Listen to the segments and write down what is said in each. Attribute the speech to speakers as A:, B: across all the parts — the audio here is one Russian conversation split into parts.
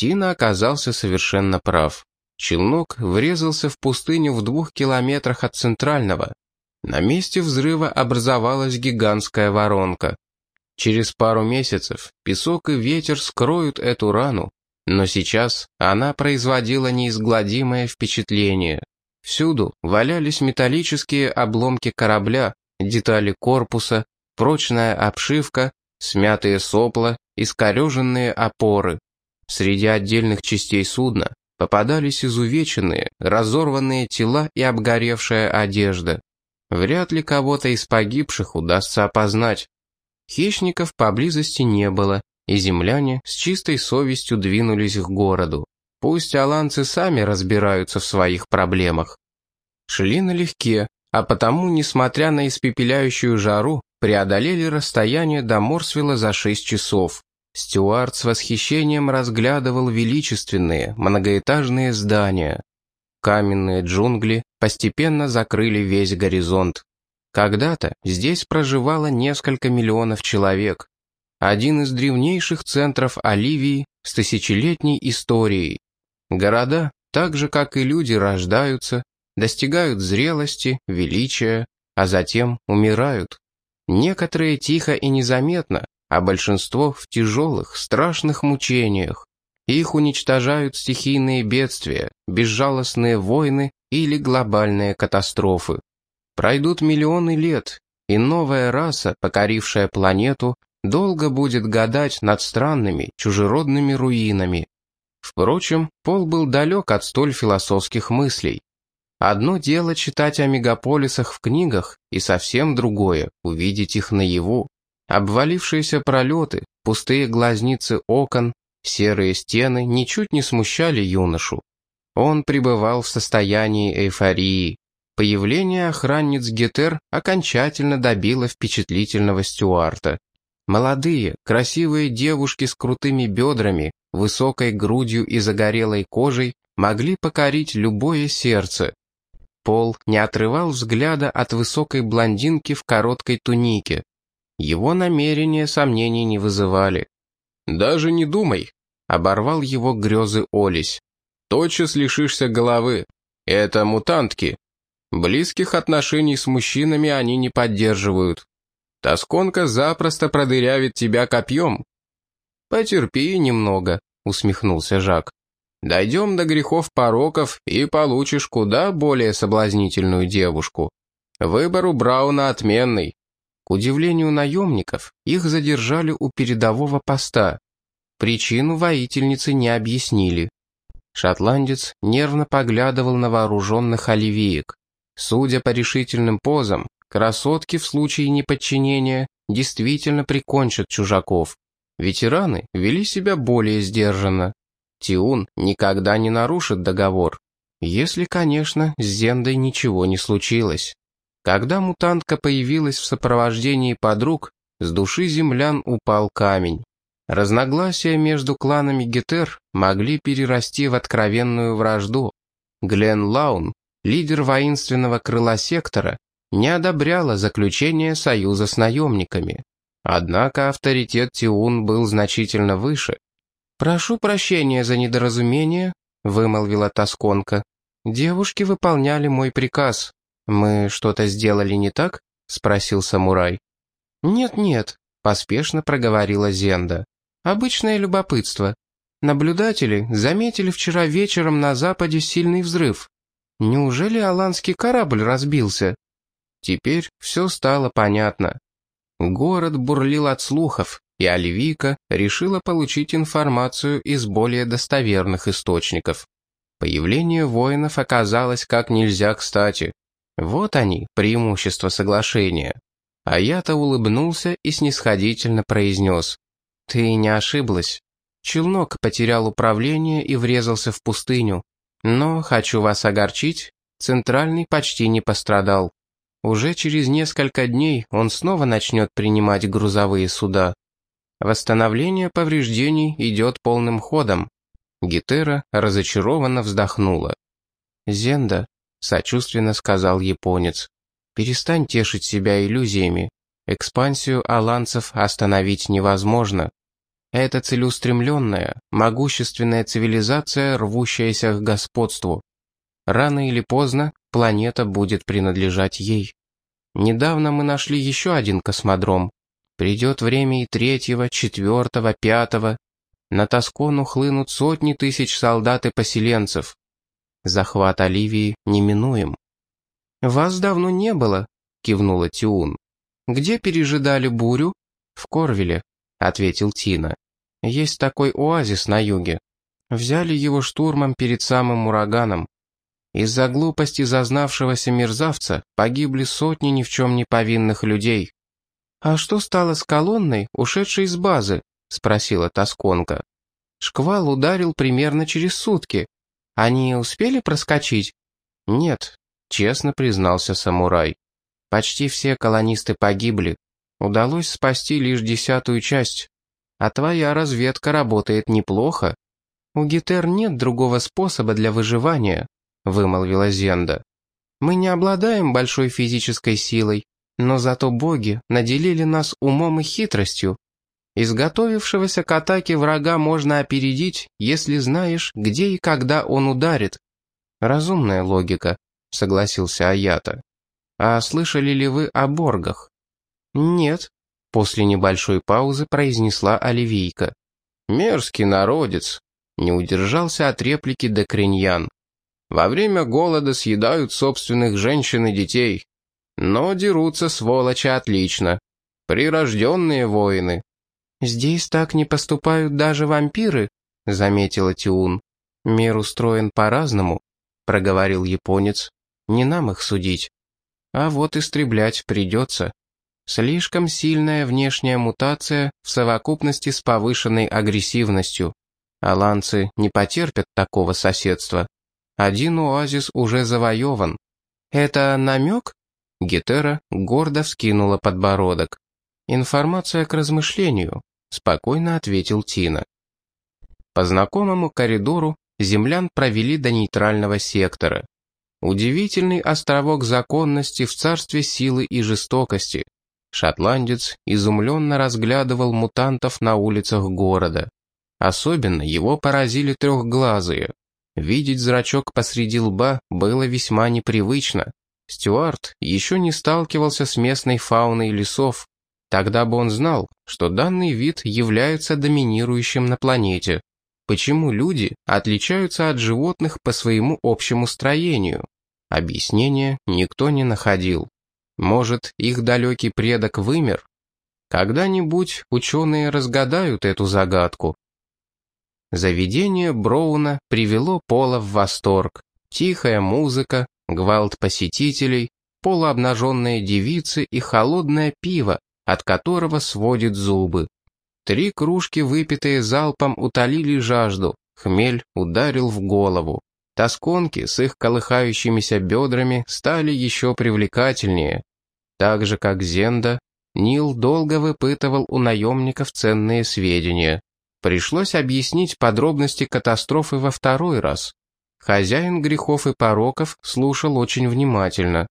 A: Тина оказался совершенно прав. Челнок врезался в пустыню в двух километрах от центрального. На месте взрыва образовалась гигантская воронка. Через пару месяцев песок и ветер скроют эту рану, но сейчас она производила неизгладимое впечатление. Всюду валялись металлические обломки корабля, детали корпуса, прочная обшивка, смятые сопла, искореженные опоры. Среди отдельных частей судна попадались изувеченные, разорванные тела и обгоревшая одежда. Вряд ли кого-то из погибших удастся опознать. Хищников поблизости не было, и земляне с чистой совестью двинулись к городу. Пусть аланцы сами разбираются в своих проблемах. Шли налегке, а потому, несмотря на испепеляющую жару, преодолели расстояние до Морсвилла за шесть часов. Стюарт с восхищением разглядывал величественные, многоэтажные здания. Каменные джунгли постепенно закрыли весь горизонт. Когда-то здесь проживало несколько миллионов человек. Один из древнейших центров Оливии с тысячелетней историей. Города, так же как и люди, рождаются, достигают зрелости, величия, а затем умирают. Некоторые тихо и незаметно, а большинство в тяжелых, страшных мучениях. Их уничтожают стихийные бедствия, безжалостные войны или глобальные катастрофы. Пройдут миллионы лет, и новая раса, покорившая планету, долго будет гадать над странными, чужеродными руинами. Впрочем, Пол был далек от столь философских мыслей. Одно дело читать о мегаполисах в книгах, и совсем другое — увидеть их наяву. Обвалившиеся пролеты, пустые глазницы окон, серые стены ничуть не смущали юношу. Он пребывал в состоянии эйфории. Появление охранниц Гетер окончательно добило впечатлительного Стюарта. Молодые, красивые девушки с крутыми бедрами, высокой грудью и загорелой кожей могли покорить любое сердце. Пол не отрывал взгляда от высокой блондинки в короткой тунике. Его намерения сомнений не вызывали. «Даже не думай», — оборвал его грезы Олесь. «Тотчас лишишься головы. Это мутантки. Близких отношений с мужчинами они не поддерживают. Тосконка запросто продырявит тебя копьем». «Потерпи немного», — усмехнулся Жак. Дойдем до грехов пороков и получишь куда более соблазнительную девушку. Выбор у Брауна отменный. Удивлению наемников, их задержали у передового поста. Причину воительницы не объяснили. Шотландец нервно поглядывал на вооруженных оливиек. Судя по решительным позам, красотки в случае неподчинения действительно прикончат чужаков. Ветераны вели себя более сдержанно. Тиун никогда не нарушит договор. Если, конечно, с Зендой ничего не случилось. Когда мутантка появилась в сопровождении подруг, с души землян упал камень. Разногласия между кланами Гетер могли перерасти в откровенную вражду. Глен Лаун, лидер воинственного крыла сектора, не одобряла заключение союза с наемниками. Однако авторитет Тиун был значительно выше. «Прошу прощения за недоразумение», — вымолвила Тосконка. «Девушки выполняли мой приказ. Мы что-то сделали не так?» — спросил самурай. «Нет-нет», — поспешно проговорила Зенда. «Обычное любопытство. Наблюдатели заметили вчера вечером на западе сильный взрыв. Неужели аланский корабль разбился?» Теперь все стало понятно. Город бурлил от слухов, и Альвика решила получить информацию из более достоверных источников. Появление воинов оказалось как нельзя кстати. Вот они, преимущества соглашения. А я-то улыбнулся и снисходительно произнес. «Ты не ошиблась. Челнок потерял управление и врезался в пустыню. Но, хочу вас огорчить, центральный почти не пострадал. Уже через несколько дней он снова начнет принимать грузовые суда. Восстановление повреждений идет полным ходом. Гетера разочарованно вздохнула. «Зенда», — сочувственно сказал японец, — «перестань тешить себя иллюзиями. Экспансию аланцев остановить невозможно. Это целеустремленная, могущественная цивилизация, рвущаяся к господству. Рано или поздно планета будет принадлежать ей. Недавно мы нашли еще один космодром. Придет время и третьего, четвертого, пятого. На Тоскону хлынут сотни тысяч солдат и поселенцев. Захват Оливии неминуем. «Вас давно не было», — кивнула Тиун. «Где пережидали бурю?» «В Корвеле», — ответил Тина. «Есть такой оазис на юге. Взяли его штурмом перед самым ураганом. Из-за глупости зазнавшегося мерзавца погибли сотни ни в чем не повинных людей. «А что стало с колонной, ушедшей из базы?» — спросила Тосконка. «Шквал ударил примерно через сутки. Они успели проскочить?» «Нет», — честно признался самурай. «Почти все колонисты погибли. Удалось спасти лишь десятую часть. А твоя разведка работает неплохо. У Гетер нет другого способа для выживания, — вымолвила Зенда. «Мы не обладаем большой физической силой, но зато боги наделили нас умом и хитростью. Изготовившегося к атаке врага можно опередить, если знаешь, где и когда он ударит». «Разумная логика», — согласился Аята. «А слышали ли вы о боргах?» «Нет», — после небольшой паузы произнесла Оливийка. «Мерзкий народец», — не удержался от реплики Декриньян. Во время голода съедают собственных женщин и детей. Но дерутся сволочи отлично. Прирожденные воины. «Здесь так не поступают даже вампиры», — заметила Тиун. «Мир устроен по-разному», — проговорил японец. «Не нам их судить. А вот истреблять придется. Слишком сильная внешняя мутация в совокупности с повышенной агрессивностью. Аланцы не потерпят такого соседства. Один оазис уже завоеван. Это намек? Гетера гордо вскинула подбородок. Информация к размышлению, спокойно ответил Тина. По знакомому коридору землян провели до нейтрального сектора. Удивительный островок законности в царстве силы и жестокости. Шотландец изумленно разглядывал мутантов на улицах города. Особенно его поразили трехглазые. Видеть зрачок посреди лба было весьма непривычно. Стюарт еще не сталкивался с местной фауной лесов. Тогда бы он знал, что данный вид является доминирующим на планете. Почему люди отличаются от животных по своему общему строению? Объяснения никто не находил. Может, их далекий предок вымер? Когда-нибудь ученые разгадают эту загадку. Заведение Броуна привело Пола в восторг. Тихая музыка, гвалт посетителей, полуобнаженные девицы и холодное пиво, от которого сводит зубы. Три кружки, выпитые залпом, утолили жажду, хмель ударил в голову. Тосконки с их колыхающимися бедрами стали еще привлекательнее. Так же, как Зенда, Нил долго выпытывал у наемников ценные сведения. Пришлось объяснить подробности катастрофы во второй раз. Хозяин грехов и пороков слушал очень внимательно.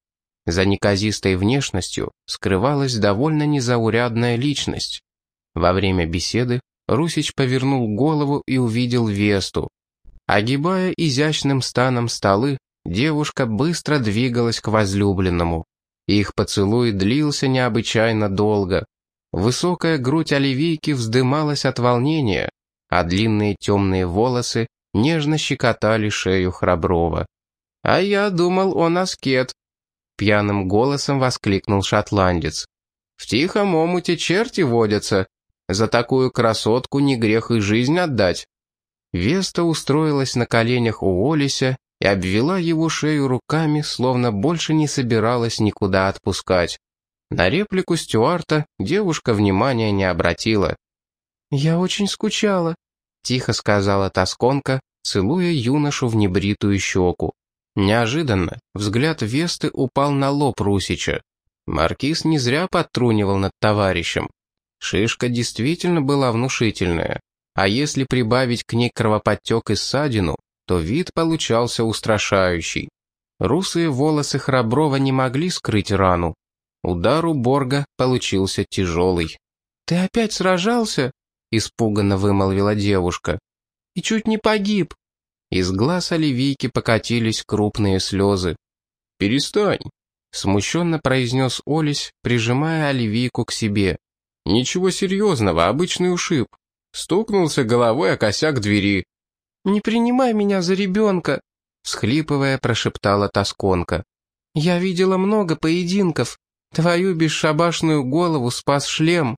A: За неказистой внешностью скрывалась довольно незаурядная личность. Во время беседы Русич повернул голову и увидел Весту. Огибая изящным станом столы, девушка быстро двигалась к возлюбленному. Их поцелуй длился необычайно долго. Высокая грудь оливийки вздымалась от волнения, а длинные темные волосы нежно щекотали шею Храброва. «А я думал, он аскет», — пьяным голосом воскликнул шотландец. «В тихом омуте черти водятся. За такую красотку не грех и жизнь отдать». Веста устроилась на коленях у Олися и обвела его шею руками, словно больше не собиралась никуда отпускать. На реплику Стюарта девушка внимания не обратила. «Я очень скучала», — тихо сказала Тосконка, целуя юношу в небритую щеку. Неожиданно взгляд Весты упал на лоб Русича. Маркиз не зря подтрунивал над товарищем. Шишка действительно была внушительная, а если прибавить к ней кровоподтек и ссадину, то вид получался устрашающий. Русые волосы Храброва не могли скрыть рану, Удар у Борга получился тяжелый. «Ты опять сражался?» — испуганно вымолвила девушка. «И чуть не погиб». Из глаз оливийки покатились крупные слезы. «Перестань», — смущенно произнес Олесь, прижимая оливийку к себе. «Ничего серьезного, обычный ушиб. Стукнулся головой о косяк двери». «Не принимай меня за ребенка», — всхлипывая, прошептала тосконка. «Я видела много поединков. Твою бесшабашную голову спас шлем».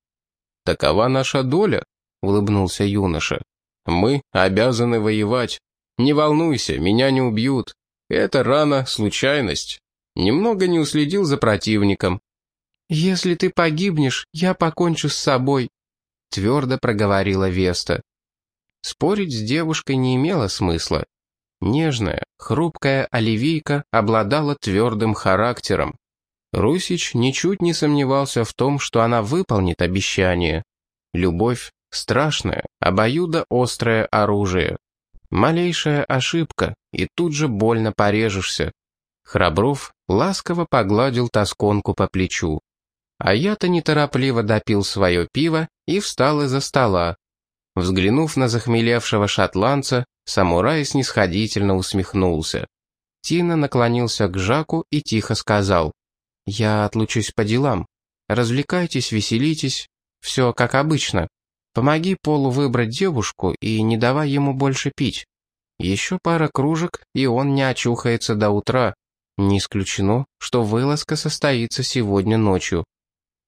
A: «Такова наша доля», — улыбнулся юноша. «Мы обязаны воевать. Не волнуйся, меня не убьют. Это рана, случайность. Немного не уследил за противником». «Если ты погибнешь, я покончу с собой», — твердо проговорила Веста. Спорить с девушкой не имело смысла. Нежная, хрупкая оливийка обладала твердым характером. Русич ничуть не сомневался в том, что она выполнит обещание. Любовь — страшное, обоюдо острое оружие. Малейшая ошибка, и тут же больно порежешься. Храбров ласково погладил тосконку по плечу. А я-то неторопливо допил свое пиво и встал из-за стола. Взглянув на захмелевшего шотландца, самурай снисходительно усмехнулся. Тина наклонился к Жаку и тихо сказал. Я отлучусь по делам. Развлекайтесь, веселитесь. Все как обычно. Помоги Полу выбрать девушку и не давай ему больше пить. Еще пара кружек, и он не очухается до утра. Не исключено, что вылазка состоится сегодня ночью.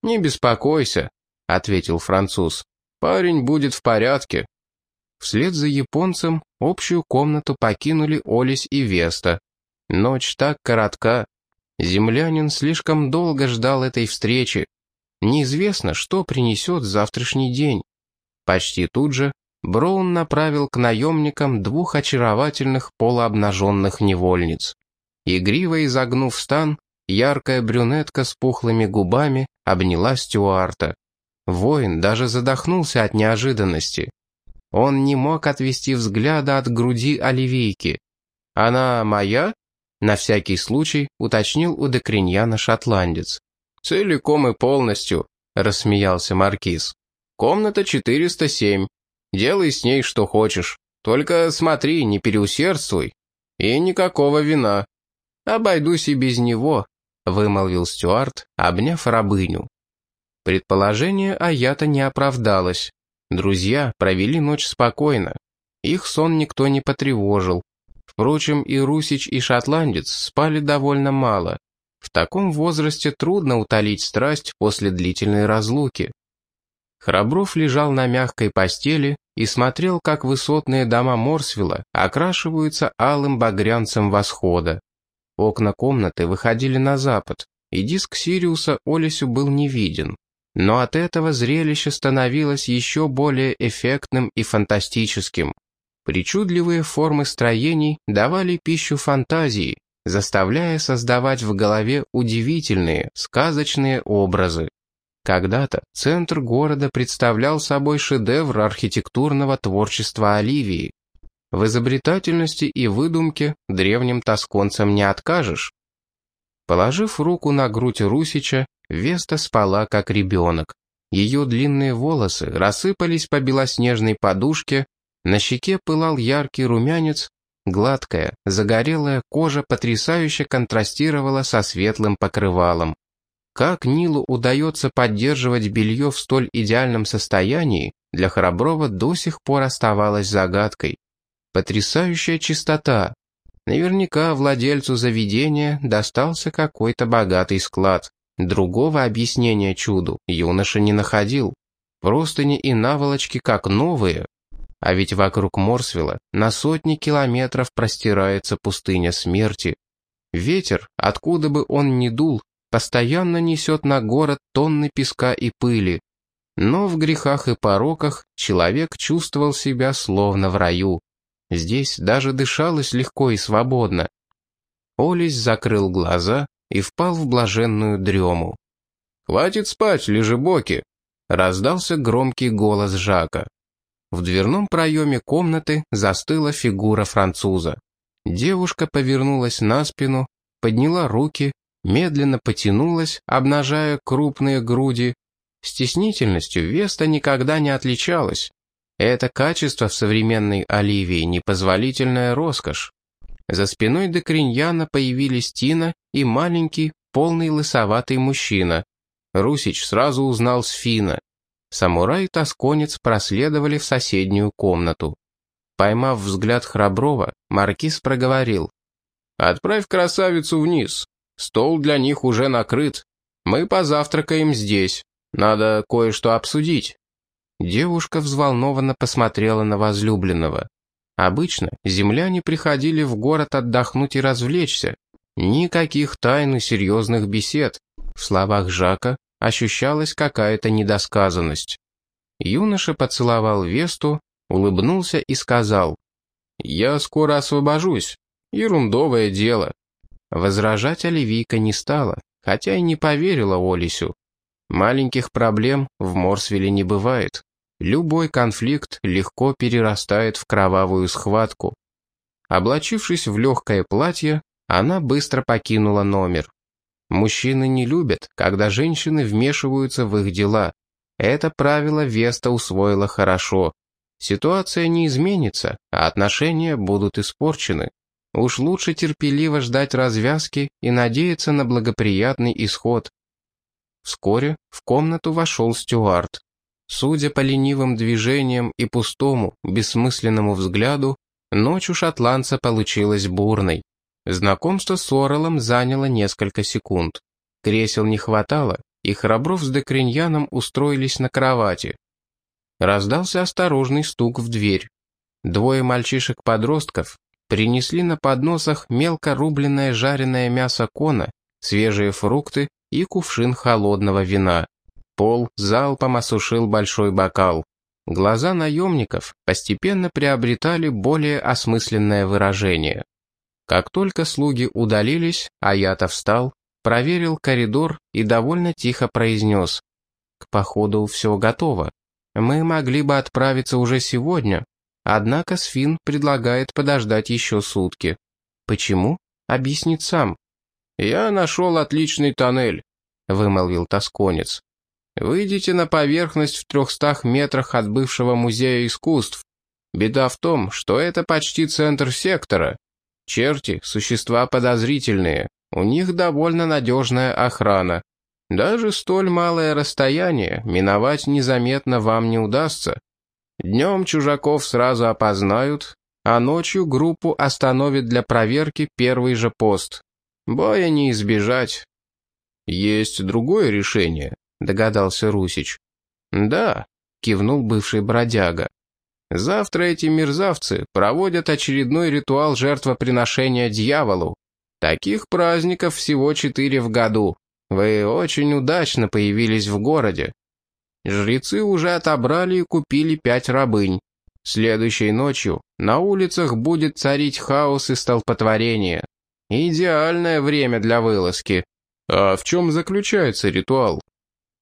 A: «Не беспокойся», — ответил француз. «Парень будет в порядке». Вслед за японцем общую комнату покинули Олесь и Веста. Ночь так коротка, Землянин слишком долго ждал этой встречи. Неизвестно, что принесет завтрашний день. Почти тут же Броун направил к наемникам двух очаровательных полуобнаженных невольниц. Игриво изогнув стан, яркая брюнетка с пухлыми губами обняла Стюарта. Воин даже задохнулся от неожиданности. Он не мог отвести взгляда от груди оливийки. «Она моя?» На всякий случай уточнил у Декриньяна шотландец. «Целиком и полностью», — рассмеялся Маркиз. «Комната 407. Делай с ней что хочешь. Только смотри, не переусердствуй. И никакого вина. Обойдусь и без него», — вымолвил Стюарт, обняв рабыню. Предположение Аята не оправдалось. Друзья провели ночь спокойно. Их сон никто не потревожил. Впрочем, и русич, и шотландец спали довольно мало. В таком возрасте трудно утолить страсть после длительной разлуки. Храбров лежал на мягкой постели и смотрел, как высотные дома Морсвилла окрашиваются алым багрянцем восхода. Окна комнаты выходили на запад, и диск Сириуса Олесю был не виден. Но от этого зрелище становилось еще более эффектным и фантастическим. Причудливые формы строений давали пищу фантазии, заставляя создавать в голове удивительные, сказочные образы. Когда-то центр города представлял собой шедевр архитектурного творчества Оливии. В изобретательности и выдумке древним тосконцам не откажешь. Положив руку на грудь Русича, Веста спала как ребенок. Ее длинные волосы рассыпались по белоснежной подушке, на щеке пылал яркий румянец, гладкая, загорелая кожа потрясающе контрастировала со светлым покрывалом. Как Нилу удается поддерживать белье в столь идеальном состоянии, для Храброва до сих пор оставалось загадкой. Потрясающая чистота. Наверняка владельцу заведения достался какой-то богатый склад. Другого объяснения чуду юноша не находил. Простыни и наволочки как новые, а ведь вокруг Морсвилла на сотни километров простирается пустыня смерти. Ветер, откуда бы он ни дул, постоянно несет на город тонны песка и пыли. Но в грехах и пороках человек чувствовал себя словно в раю. Здесь даже дышалось легко и свободно. Олесь закрыл глаза и впал в блаженную дрему. «Хватит спать, лежебоки!» — раздался громкий голос Жака. В дверном проеме комнаты застыла фигура француза. Девушка повернулась на спину, подняла руки, медленно потянулась, обнажая крупные груди, Стеснительностью Веста никогда не отличалась. Это качество в современной Оливии непозволительная роскошь. За спиной Декриньяна появились Тина и маленький, полный лысоватый мужчина. Русич сразу узнал Сфина. Самурай и тосконец проследовали в соседнюю комнату. Поймав взгляд Храброва, Маркиз проговорил. «Отправь красавицу вниз. Стол для них уже накрыт. Мы позавтракаем здесь. Надо кое-что обсудить». Девушка взволнованно посмотрела на возлюбленного. Обычно земляне приходили в город отдохнуть и развлечься. Никаких тайн и серьезных бесед. В словах Жака ощущалась какая-то недосказанность. Юноша поцеловал Весту, улыбнулся и сказал, «Я скоро освобожусь. Ерундовое дело». Возражать Оливийка не стала, хотя и не поверила Олисю. Маленьких проблем в Морсвилле не бывает. Любой конфликт легко перерастает в кровавую схватку. Облачившись в легкое платье, она быстро покинула номер. Мужчины не любят, когда женщины вмешиваются в их дела. Это правило Веста усвоила хорошо. Ситуация не изменится, а отношения будут испорчены. Уж лучше терпеливо ждать развязки и надеяться на благоприятный исход. Вскоре в комнату вошел Стюарт. Судя по ленивым движениям и пустому, бессмысленному взгляду, ночь у шотландца получилась бурной. Знакомство с Орелом заняло несколько секунд. Кресел не хватало, и Храбров с Декриньяном устроились на кровати. Раздался осторожный стук в дверь. Двое мальчишек-подростков принесли на подносах мелко рубленное жареное мясо кона, свежие фрукты и кувшин холодного вина. Пол залпом осушил большой бокал. Глаза наемников постепенно приобретали более осмысленное выражение. Как только слуги удалились, Аята встал, проверил коридор и довольно тихо произнес. «К походу все готово. Мы могли бы отправиться уже сегодня, однако Сфин предлагает подождать еще сутки. Почему? Объяснит сам». «Я нашел отличный тоннель», — вымолвил тосконец. Выйдите на поверхность в трехстах метрах от бывшего музея искусств. Беда в том, что это почти центр сектора. Черти — существа подозрительные, у них довольно надежная охрана. Даже столь малое расстояние миновать незаметно вам не удастся. Днем чужаков сразу опознают, а ночью группу остановит для проверки первый же пост. Боя не избежать. Есть другое решение догадался Русич. «Да», — кивнул бывший бродяга. «Завтра эти мерзавцы проводят очередной ритуал жертвоприношения дьяволу. Таких праздников всего четыре в году. Вы очень удачно появились в городе. Жрецы уже отобрали и купили пять рабынь. Следующей ночью на улицах будет царить хаос и столпотворение. Идеальное время для вылазки. А в чем заключается ритуал?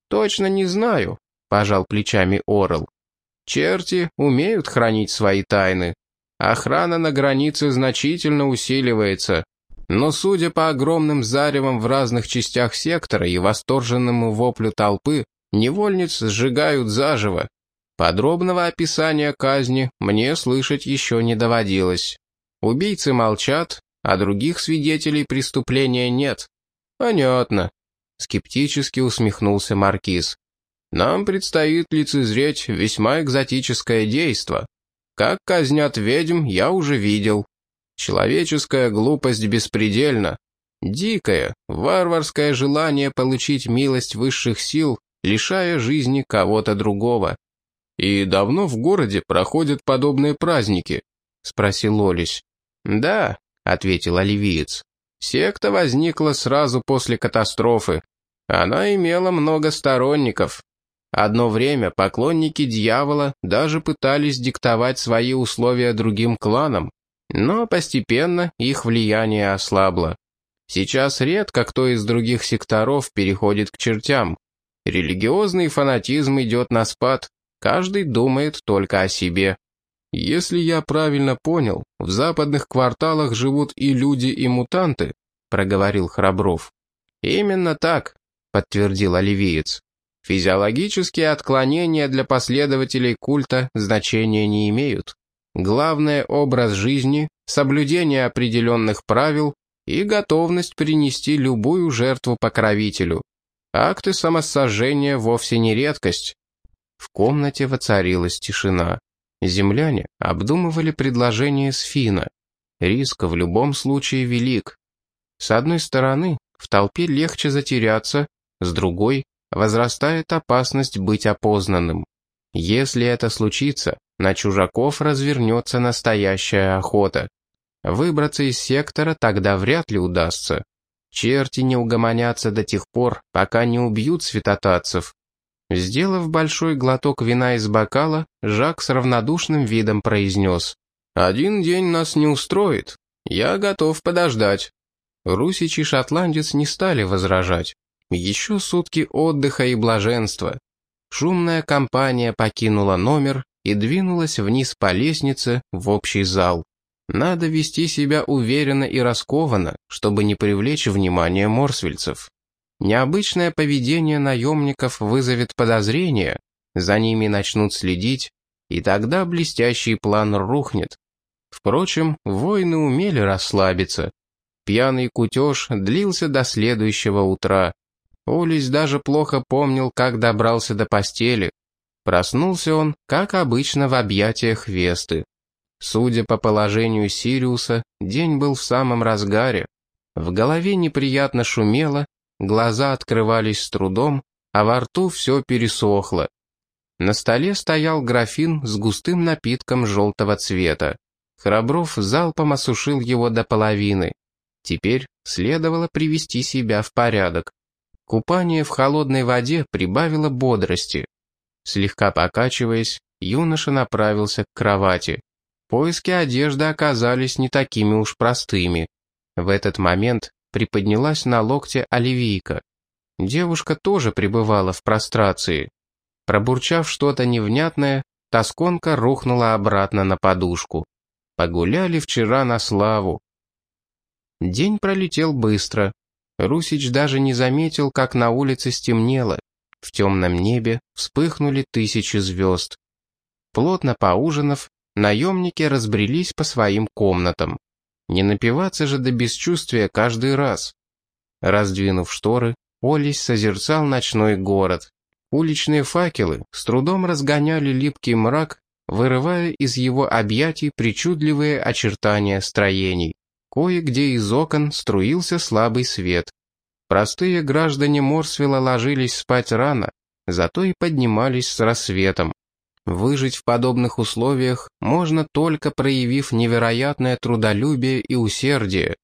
A: «Точно не знаю», — пожал плечами Орел. «Черти умеют хранить свои тайны. Охрана на границе значительно усиливается. Но судя по огромным заревам в разных частях сектора и восторженному воплю толпы, невольниц сжигают заживо. Подробного описания казни мне слышать еще не доводилось. Убийцы молчат, а других свидетелей преступления нет. Понятно скептически усмехнулся Маркиз. «Нам предстоит лицезреть весьма экзотическое действо. Как казнят ведьм, я уже видел. Человеческая глупость беспредельна. Дикое, варварское желание получить милость высших сил, лишая жизни кого-то другого. «И давно в городе проходят подобные праздники?» — спросил Олесь. «Да», — ответил оливиец. «Секта возникла сразу после катастрофы. Она имела много сторонников. Одно время поклонники дьявола даже пытались диктовать свои условия другим кланам, но постепенно их влияние ослабло. Сейчас редко кто из других секторов переходит к чертям. Религиозный фанатизм идет на спад, каждый думает только о себе. Если я правильно понял, в западных кварталах живут и люди, и мутанты, проговорил Храбров. Именно так, — подтвердил оливиец. Физиологические отклонения для последователей культа значения не имеют. Главное – образ жизни, соблюдение определенных правил и готовность принести любую жертву покровителю. Акты самосожжения вовсе не редкость. В комнате воцарилась тишина. Земляне обдумывали предложение Сфина. Риск в любом случае велик. С одной стороны, в толпе легче затеряться, с другой возрастает опасность быть опознанным. Если это случится, на чужаков развернется настоящая охота. Выбраться из сектора тогда вряд ли удастся. Черти не угомонятся до тех пор, пока не убьют святотатцев. Сделав большой глоток вина из бокала, Жак с равнодушным видом произнес. «Один день нас не устроит. Я готов подождать». Русич и шотландец не стали возражать. Еще сутки отдыха и блаженства. Шумная компания покинула номер и двинулась вниз по лестнице в общий зал. Надо вести себя уверенно и раскованно, чтобы не привлечь внимание морсвельцев. Необычное поведение наемников вызовет подозрения, за ними начнут следить, и тогда блестящий план рухнет. Впрочем, воины умели расслабиться. Пьяный кутеж длился до следующего утра. Олесь даже плохо помнил, как добрался до постели. Проснулся он, как обычно, в объятиях Весты. Судя по положению Сириуса, день был в самом разгаре. В голове неприятно шумело, глаза открывались с трудом, а во рту все пересохло. На столе стоял графин с густым напитком желтого цвета. Храбров залпом осушил его до половины. Теперь следовало привести себя в порядок. Купание в холодной воде прибавило бодрости. Слегка покачиваясь, юноша направился к кровати. Поиски одежды оказались не такими уж простыми. В этот момент приподнялась на локте Оливийка. Девушка тоже пребывала в прострации. Пробурчав что-то невнятное, тосконка рухнула обратно на подушку. Погуляли вчера на славу. День пролетел быстро. Русич даже не заметил, как на улице стемнело. В темном небе вспыхнули тысячи звезд. Плотно поужинав, наемники разбрелись по своим комнатам. Не напиваться же до бесчувствия каждый раз. Раздвинув шторы, Олесь созерцал ночной город. Уличные факелы с трудом разгоняли липкий мрак, вырывая из его объятий причудливые очертания строений. Кое-где из окон струился слабый свет. Простые граждане Морсвилла ложились спать рано, зато и поднимались с рассветом. Выжить в подобных условиях можно только проявив невероятное трудолюбие и усердие.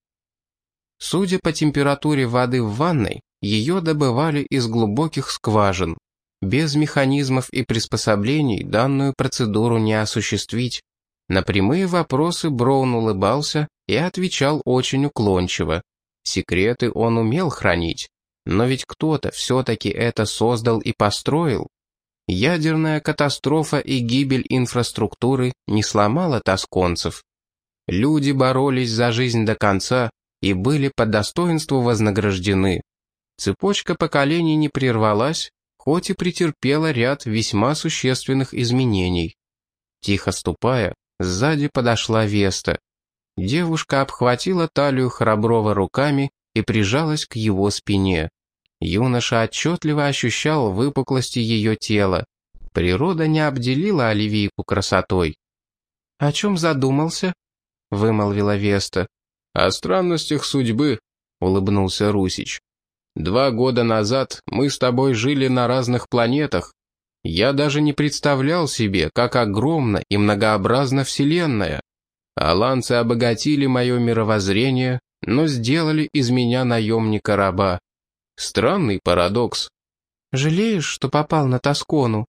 A: Судя по температуре воды в ванной, ее добывали из глубоких скважин. Без механизмов и приспособлений данную процедуру не осуществить. На прямые вопросы Броун улыбался и отвечал очень уклончиво. Секреты он умел хранить. Но ведь кто-то все-таки это создал и построил. Ядерная катастрофа и гибель инфраструктуры не сломала тосконцев. Люди боролись за жизнь до конца и были по достоинству вознаграждены. Цепочка поколений не прервалась, хоть и претерпела ряд весьма существенных изменений. Тихо ступая, сзади подошла Веста. Девушка обхватила талию Храброва руками и прижалась к его спине. Юноша отчетливо ощущал выпуклости ее тела. Природа не обделила Оливийку красотой. «О чем задумался?» — вымолвила Веста. «О странностях судьбы», — улыбнулся Русич. «Два года назад мы с тобой жили на разных планетах. Я даже не представлял себе, как огромна и многообразна Вселенная. Аланцы обогатили мое мировоззрение, но сделали из меня наемника-раба. Странный парадокс. «Жалеешь, что попал на Тоскону?»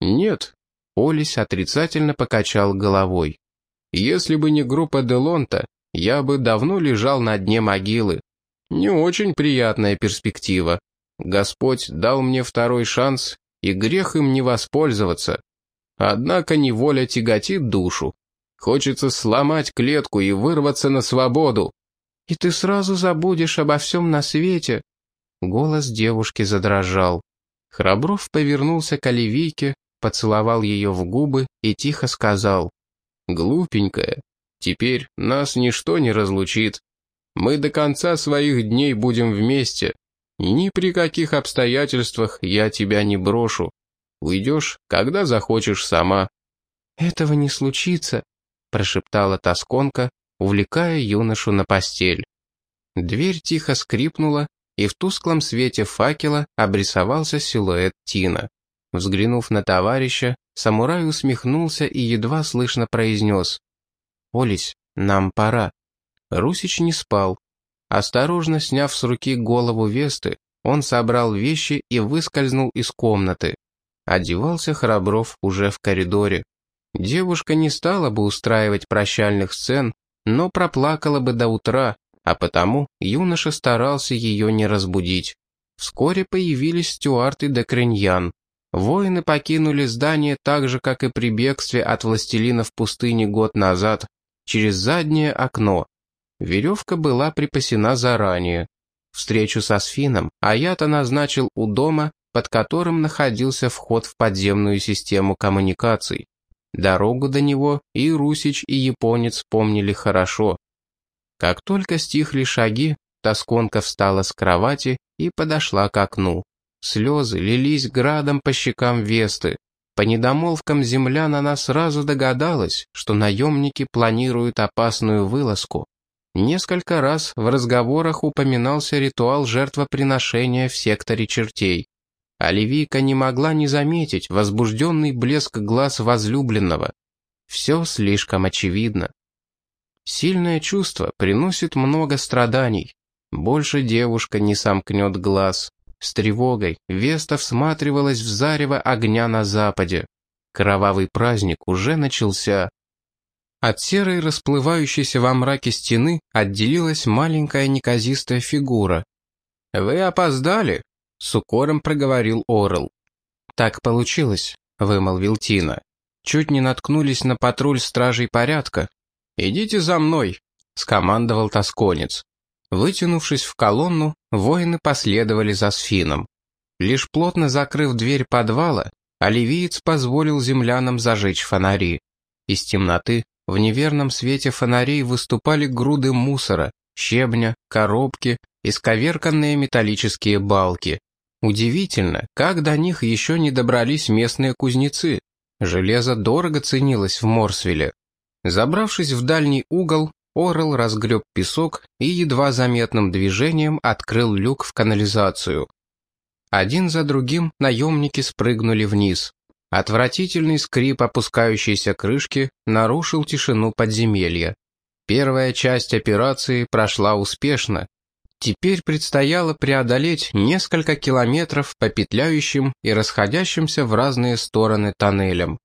A: «Нет». Олесь отрицательно покачал головой. «Если бы не группа Делонта, я бы давно лежал на дне могилы. Не очень приятная перспектива. Господь дал мне второй шанс, и грех им не воспользоваться. Однако неволя тяготит душу. Хочется сломать клетку и вырваться на свободу. И ты сразу забудешь обо всем на свете, Голос девушки задрожал. Храбров повернулся к Оливийке, поцеловал ее в губы и тихо сказал. «Глупенькая, теперь нас ничто не разлучит. Мы до конца своих дней будем вместе. Ни при каких обстоятельствах я тебя не брошу. Уйдешь, когда захочешь сама».
B: «Этого не случится», — прошептала Тосконка, увлекая юношу на постель. Дверь тихо скрипнула, и в тусклом свете факела обрисовался силуэт Тина. Взглянув на товарища, самурай усмехнулся и едва слышно произнес. «Олесь, нам пора». Русич не спал. Осторожно сняв с руки голову Весты, он собрал вещи и выскользнул из комнаты. Одевался Храбров уже в коридоре. Девушка не стала бы устраивать прощальных сцен, но проплакала бы до утра, а потому юноша старался ее не разбудить. Вскоре появились Стюарт и Декриньян. Воины покинули здание так же, как и при бегстве от властелина в пустыне год назад, через заднее окно. Веревка была припасена заранее. Встречу со Сфином Аята назначил у дома, под которым находился вход в подземную систему коммуникаций. Дорогу до него и Русич, и Японец помнили хорошо. Как только стихли шаги, Тосконка встала с кровати и подошла к окну. Слезы лились градом по щекам Весты. По недомолвкам землян она сразу догадалась, что наемники планируют опасную вылазку. Несколько раз в разговорах упоминался ритуал жертвоприношения в секторе чертей. Оливийка не могла не заметить возбужденный блеск глаз возлюбленного. Все слишком очевидно. Сильное чувство приносит много страданий. Больше девушка не сомкнет глаз. С тревогой Веста всматривалась в зарево огня на западе. Кровавый праздник уже начался. От серой расплывающейся во мраке стены отделилась маленькая неказистая фигура. «Вы опоздали», — с укором проговорил Орел. «Так получилось», — вымолвил Тина. «Чуть не наткнулись на патруль стражей порядка, «Идите за мной», — скомандовал тосконец. Вытянувшись в колонну, воины последовали за сфином. Лишь плотно закрыв дверь подвала, оливиец позволил землянам зажечь фонари. Из темноты в неверном свете фонарей выступали груды мусора, щебня, коробки, исковерканные металлические балки. Удивительно, как до них еще не добрались местные кузнецы. Железо дорого ценилось в Морсвилле. Забравшись в дальний угол, Орел разгреб песок и едва заметным движением открыл люк в канализацию. Один за другим наемники спрыгнули вниз. Отвратительный скрип опускающейся крышки нарушил тишину подземелья. Первая часть операции прошла успешно. Теперь предстояло преодолеть несколько километров по петляющим и расходящимся в разные стороны тоннелям.